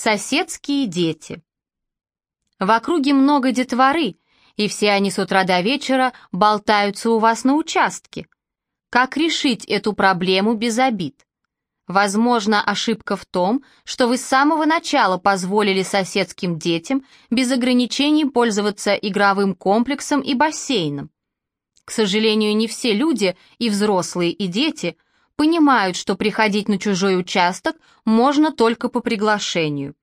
Соседские дети. В округе много детворы, и все они с утра до вечера болтаются у вас на участке. Как решить эту проблему без обид? Возможно, ошибка в том, что вы с самого начала позволили соседским детям без ограничений пользоваться игровым комплексом и бассейном. К сожалению, не все люди, и взрослые, и дети, понимают, что приходить на чужой участок можно только по приглашению.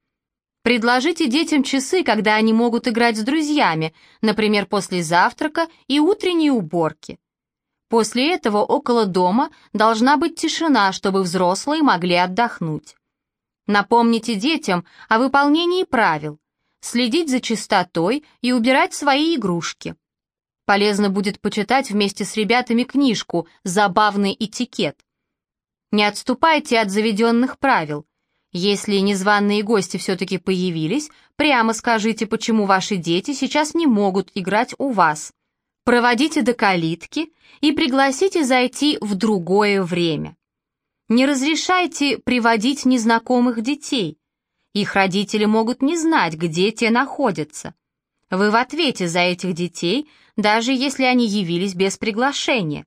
Предложите детям часы, когда они могут играть с друзьями, например, после завтрака и утренней уборки. После этого около дома должна быть тишина, чтобы взрослые могли отдохнуть. Напомните детям о выполнении правил, следить за чистотой и убирать свои игрушки. Полезно будет почитать вместе с ребятами книжку «Забавный этикет». Не отступайте от заведенных правил. Если незваные гости все-таки появились, прямо скажите, почему ваши дети сейчас не могут играть у вас – проводите до калитки и пригласите зайти в другое время. Не разрешайте приводить незнакомых детей. Их родители могут не знать, где те находятся. Вы в ответе за этих детей, даже если они явились без приглашения.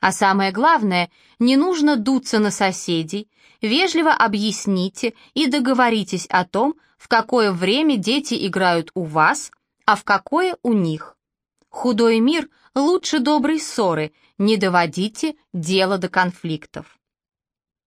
А самое главное, не нужно дуться на соседей, вежливо объясните и договоритесь о том, в какое время дети играют у вас, а в какое у них. Худой мир лучше доброй ссоры, не доводите дело до конфликтов.